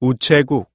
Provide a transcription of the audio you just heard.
우체국